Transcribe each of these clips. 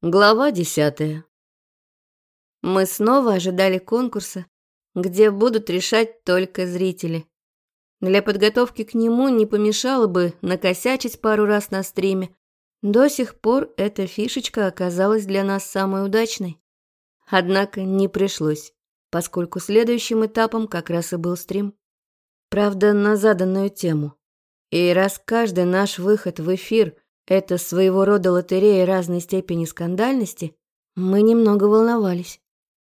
Глава десятая. Мы снова ожидали конкурса, где будут решать только зрители. Для подготовки к нему не помешало бы накосячить пару раз на стриме. До сих пор эта фишечка оказалась для нас самой удачной. Однако не пришлось, поскольку следующим этапом как раз и был стрим. Правда, на заданную тему. И раз каждый наш выход в эфир – это своего рода лотерея разной степени скандальности, мы немного волновались.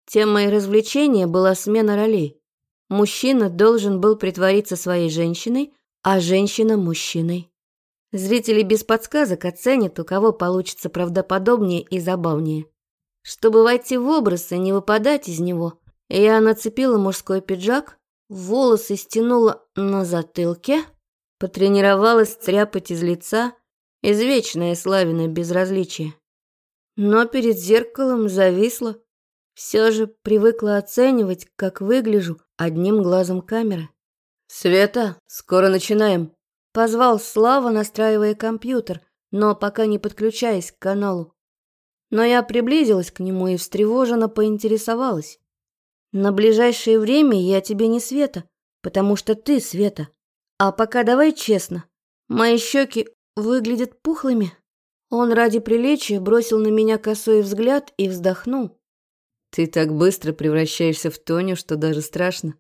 Темой развлечения была смена ролей. Мужчина должен был притвориться своей женщиной, а женщина – мужчиной. Зрители без подсказок оценят, у кого получится правдоподобнее и забавнее. Чтобы войти в образ и не выпадать из него, я нацепила мужской пиджак, волосы стянула на затылке, потренировалась тряпать из лица – извечная славина безразличие. Но перед зеркалом зависла, все же привыкла оценивать, как выгляжу одним глазом камеры. «Света, скоро начинаем!» Позвал Слава, настраивая компьютер, но пока не подключаясь к каналу. Но я приблизилась к нему и встревоженно поинтересовалась. «На ближайшее время я тебе не Света, потому что ты Света. А пока давай честно. Мои щеки выглядят пухлыми. Он ради приличия бросил на меня косой взгляд и вздохнул. Ты так быстро превращаешься в Тоню, что даже страшно.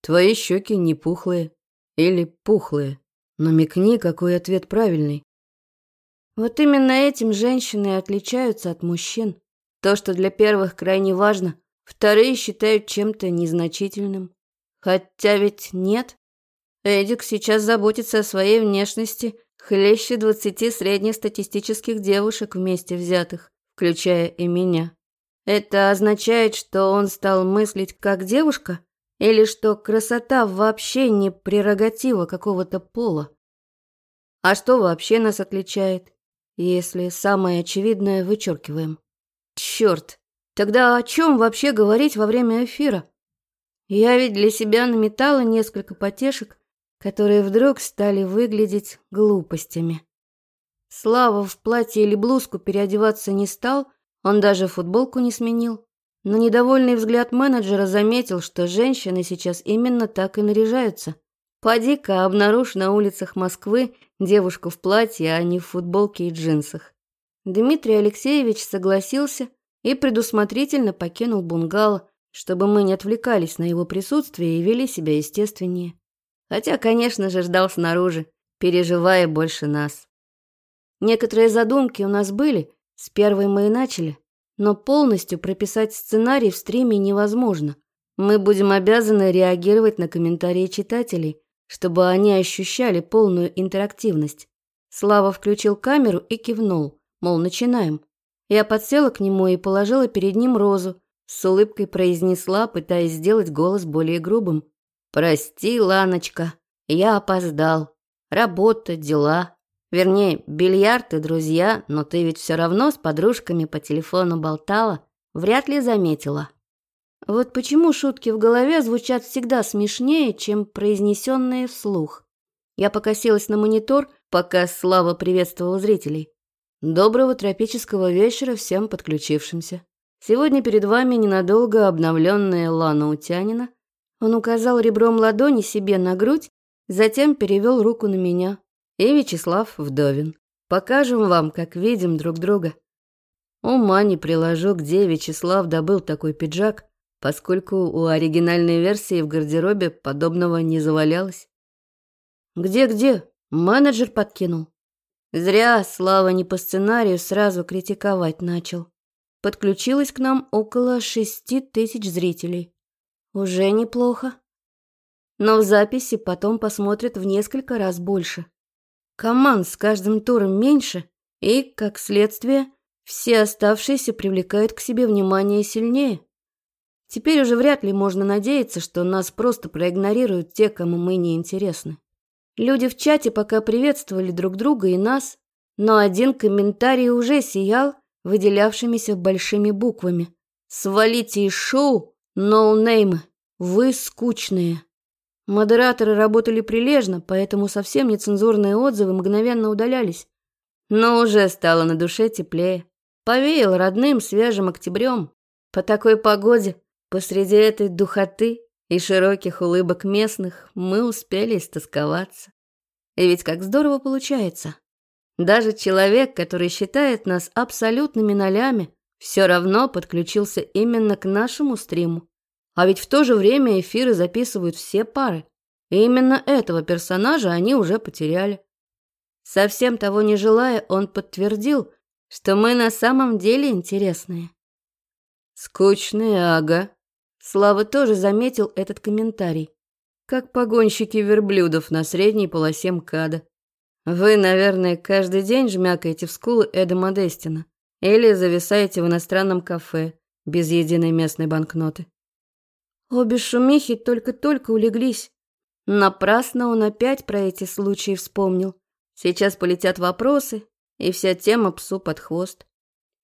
Твои щеки не пухлые. Или пухлые. Но микни, какой ответ правильный. Вот именно этим женщины отличаются от мужчин. То, что для первых крайне важно, вторые считают чем-то незначительным. Хотя ведь нет. Эдик сейчас заботится о своей внешности – хлеще 20 среднестатистических девушек вместе взятых, включая и меня. Это означает, что он стал мыслить как девушка? Или что красота вообще не прерогатива какого-то пола? А что вообще нас отличает, если самое очевидное вычеркиваем? Черт, тогда о чем вообще говорить во время эфира? Я ведь для себя наметала несколько потешек, которые вдруг стали выглядеть глупостями. Слава в платье или блузку переодеваться не стал, он даже футболку не сменил. Но недовольный взгляд менеджера заметил, что женщины сейчас именно так и наряжаются. Поди-ка обнаружь на улицах Москвы девушку в платье, а не в футболке и джинсах. Дмитрий Алексеевич согласился и предусмотрительно покинул бунгало, чтобы мы не отвлекались на его присутствие и вели себя естественнее хотя, конечно же, ждал снаружи, переживая больше нас. Некоторые задумки у нас были, с первой мы и начали, но полностью прописать сценарий в стриме невозможно. Мы будем обязаны реагировать на комментарии читателей, чтобы они ощущали полную интерактивность. Слава включил камеру и кивнул, мол, начинаем. Я подсела к нему и положила перед ним розу, с улыбкой произнесла, пытаясь сделать голос более грубым. «Прости, Ланочка, я опоздал. Работа, дела. Вернее, бильярд и друзья, но ты ведь все равно с подружками по телефону болтала, вряд ли заметила». Вот почему шутки в голове звучат всегда смешнее, чем произнесенные вслух. Я покосилась на монитор, пока Слава приветствовал зрителей. Доброго тропического вечера всем подключившимся. Сегодня перед вами ненадолго обновленная Лана Утянина – он указал ребром ладони себе на грудь, затем перевел руку на меня. И Вячеслав Вдовин. Покажем вам, как видим друг друга. Ума не приложу, где Вячеслав добыл такой пиджак, поскольку у оригинальной версии в гардеробе подобного не завалялось. Где-где? Менеджер подкинул. Зря Слава не по сценарию сразу критиковать начал. Подключилось к нам около шести тысяч зрителей. Уже неплохо. Но в записи потом посмотрят в несколько раз больше. Команд с каждым туром меньше, и, как следствие, все оставшиеся привлекают к себе внимание сильнее. Теперь уже вряд ли можно надеяться, что нас просто проигнорируют те, кому мы не интересны. Люди в чате пока приветствовали друг друга и нас, но один комментарий уже сиял выделявшимися большими буквами. «Свалите из шоу, Ноунеймы, вы скучные. Модераторы работали прилежно, поэтому совсем нецензурные отзывы мгновенно удалялись. Но уже стало на душе теплее. Повеял родным свежим октябрем. По такой погоде, посреди этой духоты и широких улыбок местных, мы успели истосковаться. И ведь как здорово получается. Даже человек, который считает нас абсолютными нолями, все равно подключился именно к нашему стриму. А ведь в то же время эфиры записывают все пары. И именно этого персонажа они уже потеряли. Совсем того не желая, он подтвердил, что мы на самом деле интересные. Скучные, ага. Слава тоже заметил этот комментарий. Как погонщики верблюдов на средней полосе МКАДа. Вы, наверное, каждый день жмякаете в скулы Эдема Дестина или зависаете в иностранном кафе без единой местной банкноты. Обе шумихи только-только улеглись. Напрасно он опять про эти случаи вспомнил. Сейчас полетят вопросы, и вся тема псу под хвост.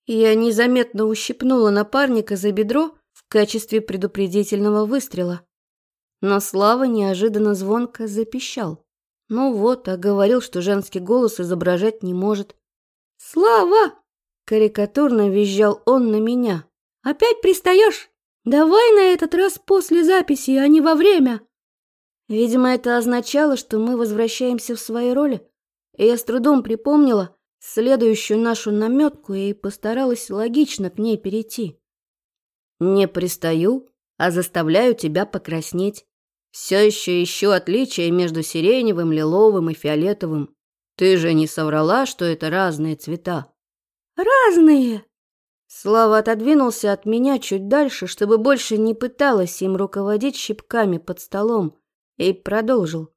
Я незаметно ущипнула напарника за бедро в качестве предупредительного выстрела. Но Слава неожиданно звонко запищал. Ну вот, а говорил, что женский голос изображать не может. «Слава!» — карикатурно визжал он на меня. «Опять пристаешь? Давай на этот раз после записи, а не во время. Видимо, это означало, что мы возвращаемся в свои роли. И я с трудом припомнила следующую нашу наметку и постаралась логично к ней перейти. Не пристаю, а заставляю тебя покраснеть. Все еще ищу отличия между сиреневым, лиловым и фиолетовым. Ты же не соврала, что это разные цвета? Разные! Слава отодвинулся от меня чуть дальше, чтобы больше не пыталась им руководить щипками под столом, и продолжил.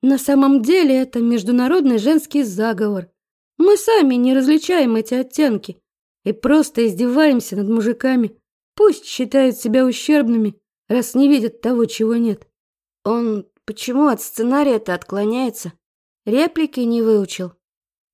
«На самом деле это международный женский заговор. Мы сами не различаем эти оттенки и просто издеваемся над мужиками. Пусть считают себя ущербными, раз не видят того, чего нет». Он почему от сценария-то отклоняется? Реплики не выучил.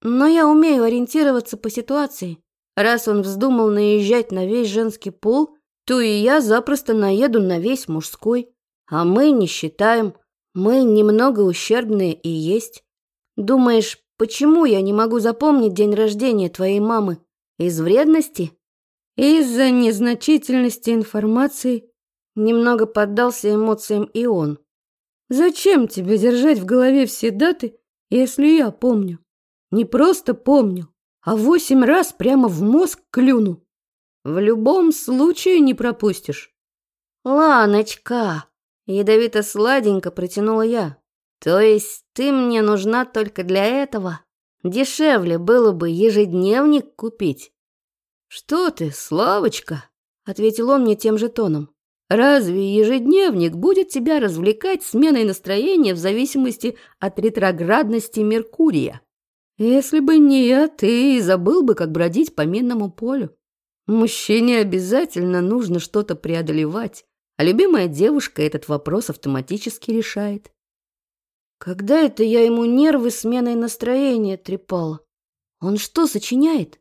Но я умею ориентироваться по ситуации. Раз он вздумал наезжать на весь женский пол, то и я запросто наеду на весь мужской. А мы не считаем. Мы немного ущербные и есть. Думаешь, почему я не могу запомнить день рождения твоей мамы? Из вредности? Из-за незначительности информации немного поддался эмоциям и он. Зачем тебе держать в голове все даты, если я помню? Не просто помню, а восемь раз прямо в мозг клюну. В любом случае не пропустишь. Ланочка, ядовито сладенько протянула я. То есть ты мне нужна только для этого? Дешевле было бы ежедневник купить. Что ты, Славочка? ответил он мне тем же тоном. Разве ежедневник будет тебя развлекать сменой настроения в зависимости от ретроградности Меркурия? Если бы не я, ты забыл бы, как бродить по минному полю. Мужчине обязательно нужно что-то преодолевать, а любимая девушка этот вопрос автоматически решает. Когда это я ему нервы сменой настроения трепала? Он что, сочиняет?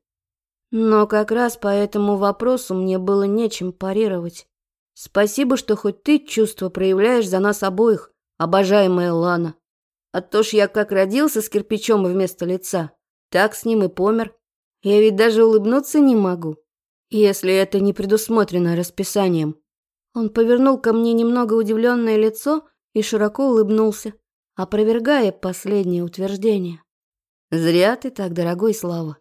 Но как раз по этому вопросу мне было нечем парировать. Спасибо, что хоть ты чувства проявляешь за нас обоих, обожаемая Лана. А то ж я как родился с кирпичом вместо лица, так с ним и помер. Я ведь даже улыбнуться не могу, если это не предусмотрено расписанием. Он повернул ко мне немного удивленное лицо и широко улыбнулся, опровергая последнее утверждение. «Зря ты так, дорогой Слава.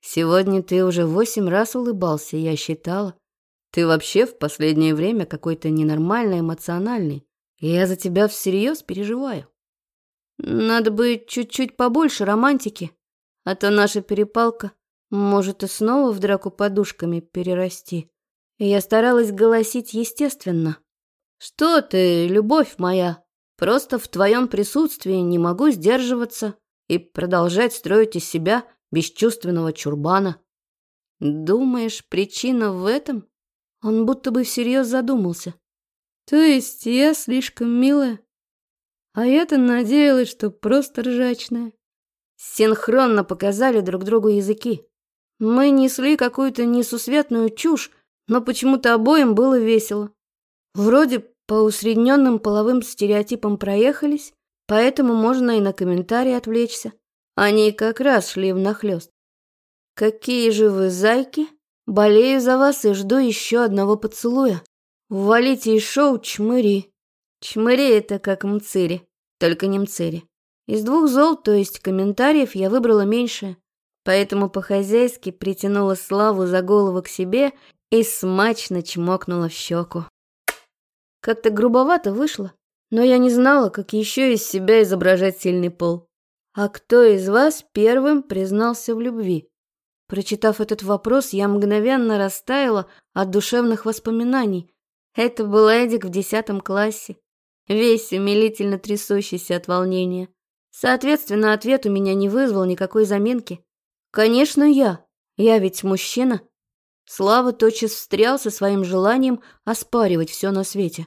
Сегодня ты уже восемь раз улыбался, я считала. Ты вообще в последнее время какой-то ненормальный, эмоциональный. И Я за тебя всерьез переживаю». Надо бы чуть-чуть побольше романтики, а то наша перепалка может и снова в драку подушками перерасти. Я старалась голосить естественно. «Что ты, любовь моя? Просто в твоем присутствии не могу сдерживаться и продолжать строить из себя бесчувственного чурбана». «Думаешь, причина в этом?» Он будто бы всерьез задумался. «То есть я слишком милая?» А я-то надеялась, что просто ржачная. Синхронно показали друг другу языки. Мы несли какую-то несусветную чушь, но почему-то обоим было весело. Вроде по усредненным половым стереотипам проехались, поэтому можно и на комментарии отвлечься. Они как раз шли внахлёст. «Какие же вы зайки! Болею за вас и жду еще одного поцелуя. Валите из шоу чмыри!» Чмыри — это как мцыри, только не мцыри. Из двух зол, то есть комментариев, я выбрала меньшее, поэтому по-хозяйски притянула Славу за голову к себе и смачно чмокнула в щеку. Как-то грубовато вышло, но я не знала, как еще из себя изображать сильный пол. «А кто из вас первым признался в любви?» Прочитав этот вопрос, я мгновенно растаяла от душевных воспоминаний. Это был Эдик в десятом классе. Весь умилительно трясущийся от волнения. Соответственно, ответ у меня не вызвал никакой заменки. «Конечно, я. Я ведь мужчина». Слава тотчас встрял со своим желанием оспаривать все на свете.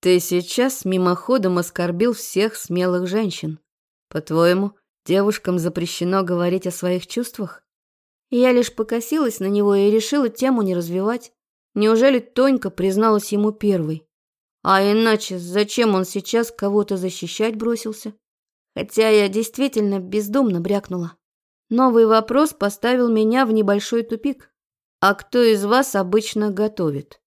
«Ты сейчас мимоходом оскорбил всех смелых женщин. По-твоему, девушкам запрещено говорить о своих чувствах?» Я лишь покосилась на него и решила тему не развивать. Неужели Тонька призналась ему первой? А иначе зачем он сейчас кого-то защищать бросился? Хотя я действительно бездумно брякнула. Новый вопрос поставил меня в небольшой тупик. А кто из вас обычно готовит?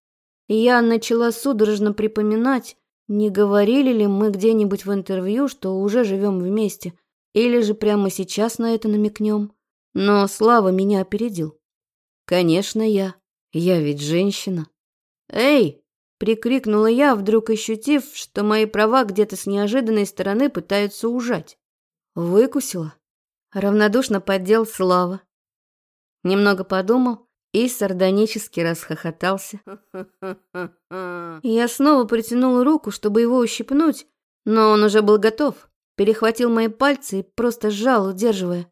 Я начала судорожно припоминать, не говорили ли мы где-нибудь в интервью, что уже живем вместе, или же прямо сейчас на это намекнем. Но Слава меня опередил. Конечно, я. Я ведь женщина. Эй, Прикрикнула я, вдруг ощутив, что мои права где-то с неожиданной стороны пытаются ужать. Выкусила. Равнодушно поддел Слава. Немного подумал и сардонически расхохотался. Я снова протянула руку, чтобы его ущипнуть, но он уже был готов. Перехватил мои пальцы и просто сжал, удерживая.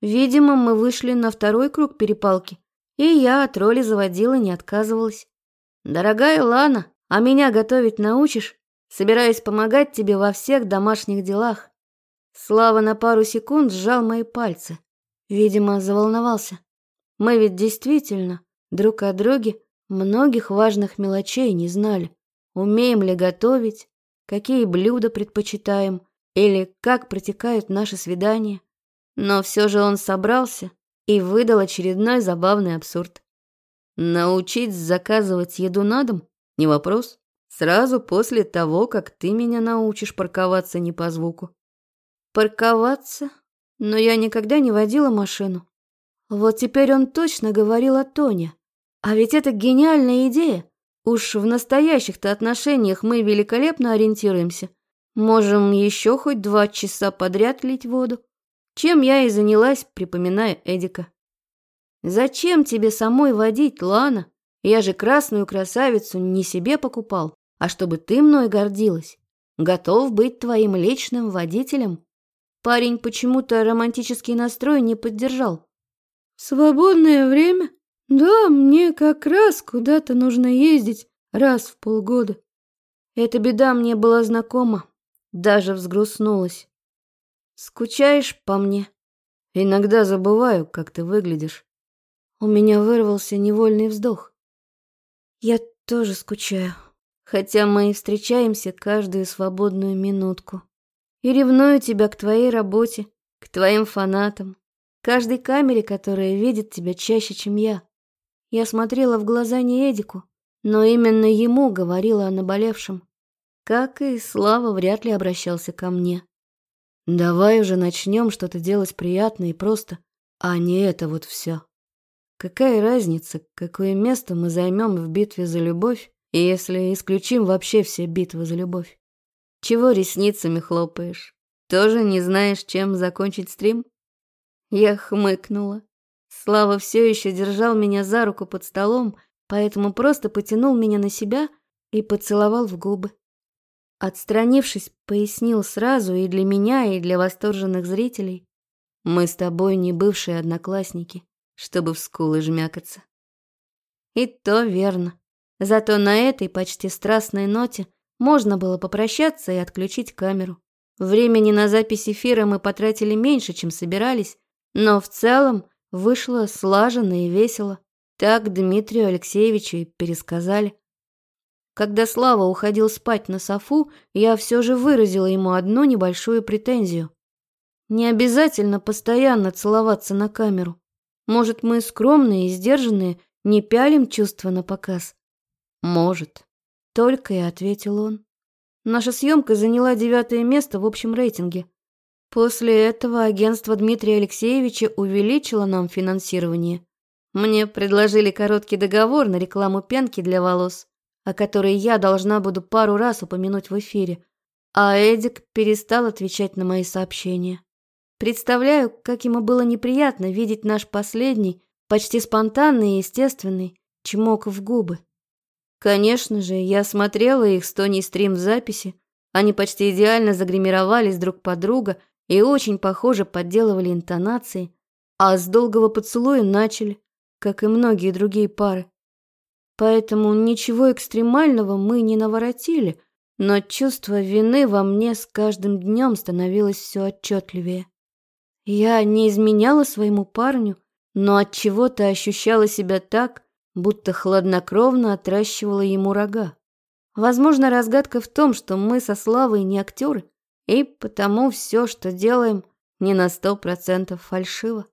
Видимо, мы вышли на второй круг перепалки, и я от роли заводила не отказывалась. Дорогая Лана, а меня готовить научишь? Собираюсь помогать тебе во всех домашних делах. Слава на пару секунд сжал мои пальцы. Видимо, заволновался. Мы ведь действительно друг о друге многих важных мелочей не знали. Умеем ли готовить, какие блюда предпочитаем или как протекают наши свидания. Но все же он собрался и выдал очередной забавный абсурд научить заказывать еду на дом? Не вопрос. Сразу после того, как ты меня научишь парковаться не по звуку. Парковаться? Но я никогда не водила машину. Вот теперь он точно говорил о Тоне. А ведь это гениальная идея. Уж в настоящих-то отношениях мы великолепно ориентируемся. Можем еще хоть два часа подряд лить воду. Чем я и занялась, припоминая Эдика. Зачем тебе самой водить, Лана? Я же красную красавицу не себе покупал, а чтобы ты мной гордилась. Готов быть твоим личным водителем. Парень почему-то романтический настрой не поддержал. Свободное время? Да, мне как раз куда-то нужно ездить раз в полгода. Эта беда мне была знакома, даже взгрустнулась. Скучаешь по мне? Иногда забываю, как ты выглядишь. У меня вырвался невольный вздох. Я тоже скучаю, хотя мы и встречаемся каждую свободную минутку. И ревную тебя к твоей работе, к твоим фанатам, каждой камере, которая видит тебя чаще, чем я. Я смотрела в глаза не Эдику, но именно ему говорила о наболевшем. Как и Слава вряд ли обращался ко мне. «Давай уже начнем что-то делать приятно и просто, а не это вот все». Какая разница, какое место мы займем в битве за любовь, если исключим вообще все битвы за любовь? Чего ресницами хлопаешь? Тоже не знаешь, чем закончить стрим? Я хмыкнула. Слава все еще держал меня за руку под столом, поэтому просто потянул меня на себя и поцеловал в губы. Отстранившись, пояснил сразу и для меня, и для восторженных зрителей. Мы с тобой не бывшие одноклассники чтобы в скулы жмякаться. И то верно. Зато на этой почти страстной ноте можно было попрощаться и отключить камеру. Времени на запись эфира мы потратили меньше, чем собирались, но в целом вышло слаженно и весело. Так Дмитрию Алексеевичу и пересказали. Когда Слава уходил спать на софу, я все же выразила ему одну небольшую претензию. Не обязательно постоянно целоваться на камеру. Может, мы скромные и сдержанные, не пялим чувства на показ? Может. Только и ответил он. Наша съемка заняла девятое место в общем рейтинге. После этого агентство Дмитрия Алексеевича увеличило нам финансирование. Мне предложили короткий договор на рекламу пенки для волос, о которой я должна буду пару раз упомянуть в эфире, а Эдик перестал отвечать на мои сообщения. Представляю, как ему было неприятно видеть наш последний, почти спонтанный и естественный, чмок в губы. Конечно же, я смотрела их с Тони стрим записи. Они почти идеально загримировались друг под друга и очень похоже подделывали интонации, а с долгого поцелуя начали, как и многие другие пары. Поэтому ничего экстремального мы не наворотили, но чувство вины во мне с каждым днем становилось все отчетливее. Я не изменяла своему парню, но от чего то ощущала себя так, будто хладнокровно отращивала ему рога. Возможно, разгадка в том, что мы со Славой не актеры, и потому все, что делаем, не на сто процентов фальшиво.